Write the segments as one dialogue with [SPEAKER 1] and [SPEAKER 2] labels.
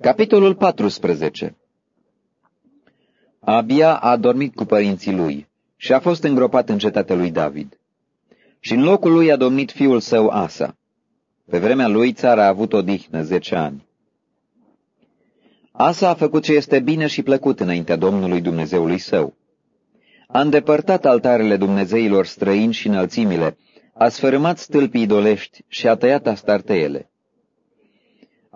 [SPEAKER 1] Capitolul 14 Abia a dormit cu părinții lui și a fost îngropat în cetatea lui David. Și în locul lui a domnit fiul său Asa. Pe vremea lui țara a avut odihnă zece ani. Asa a făcut ce este bine și plăcut înaintea Domnului Dumnezeului său. A îndepărtat altarele Dumnezeilor străini și înălțimile, a sfărâmat stâlpii idolești și a tăiat astarteele.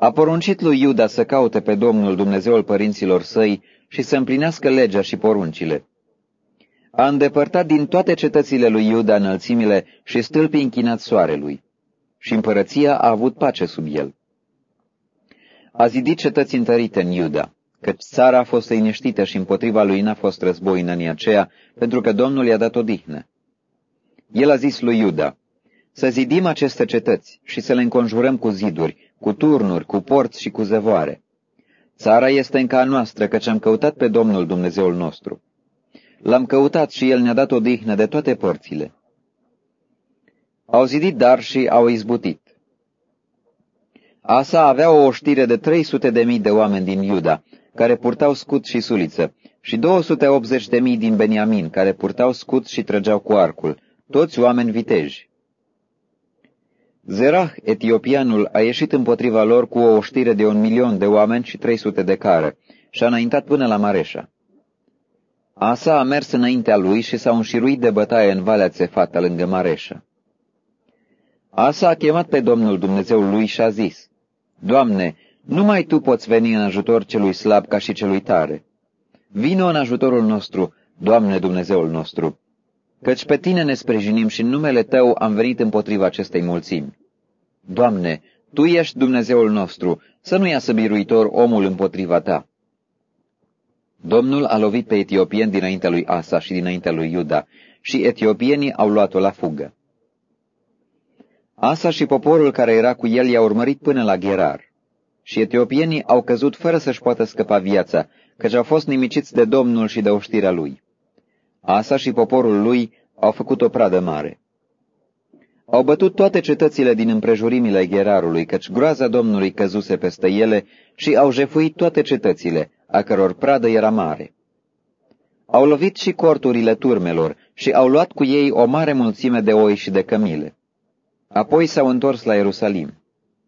[SPEAKER 1] A poruncit lui Iuda să caute pe Domnul Dumnezeul părinților săi și să împlinească legea și poruncile. A îndepărtat din toate cetățile lui Iuda înălțimile și stâlpii închinați soarelui, și împărăția a avut pace sub el. A zidit cetăți întărite în Iuda, căci țara a fost liniștită și împotriva lui n-a fost război în anii aceea, pentru că Domnul i-a dat odihnă. El a zis lui Iuda, să zidim aceste cetăți și să le înconjurăm cu ziduri, cu turnuri, cu porți și cu zăvoare. Țara este încă a noastră, căci am căutat pe Domnul Dumnezeul nostru. L-am căutat și El ne-a dat odihnă de toate părțile. Au zidit dar și au izbutit. Asa avea o oștire de 300 de mii de oameni din Iuda, care purtau scut și suliță, și 280 de mii din Beniamin, care purtau scut și trăgeau cu arcul, toți oameni viteji. Zerah, etiopianul, a ieșit împotriva lor cu o oștire de un milion de oameni și 300 de care și a înaintat până la Mareșa. Asa a mers înaintea lui și s-a înșiruit de bătaie în Valea Țefata, lângă Mareșa. Asa a chemat pe Domnul Dumnezeul lui și a zis, Doamne, numai Tu poți veni în ajutor celui slab ca și celui tare. Vino în ajutorul nostru, Doamne Dumnezeul nostru, căci pe Tine ne sprijinim și în numele Tău am venit împotriva acestei mulțimi. Doamne, Tu ești Dumnezeul nostru, să nu iasă biruitor omul împotriva Ta. Domnul a lovit pe etiopieni dinaintea lui Asa și dinaintea lui Iuda, și etiopienii au luat-o la fugă. Asa și poporul care era cu el i-a urmărit până la Gerar. Și etiopienii au căzut fără să-și poată scăpa viața, căci au fost nimiciți de Domnul și de oștirea lui. Asa și poporul lui au făcut o pradă mare. Au bătut toate cetățile din împrejurimile Gerarului, căci groaza Domnului căzuse peste ele și au jefuit toate cetățile, a căror pradă era mare. Au lovit și corturile turmelor și au luat cu ei o mare mulțime de oi și de cămile. Apoi s-au întors la Ierusalim.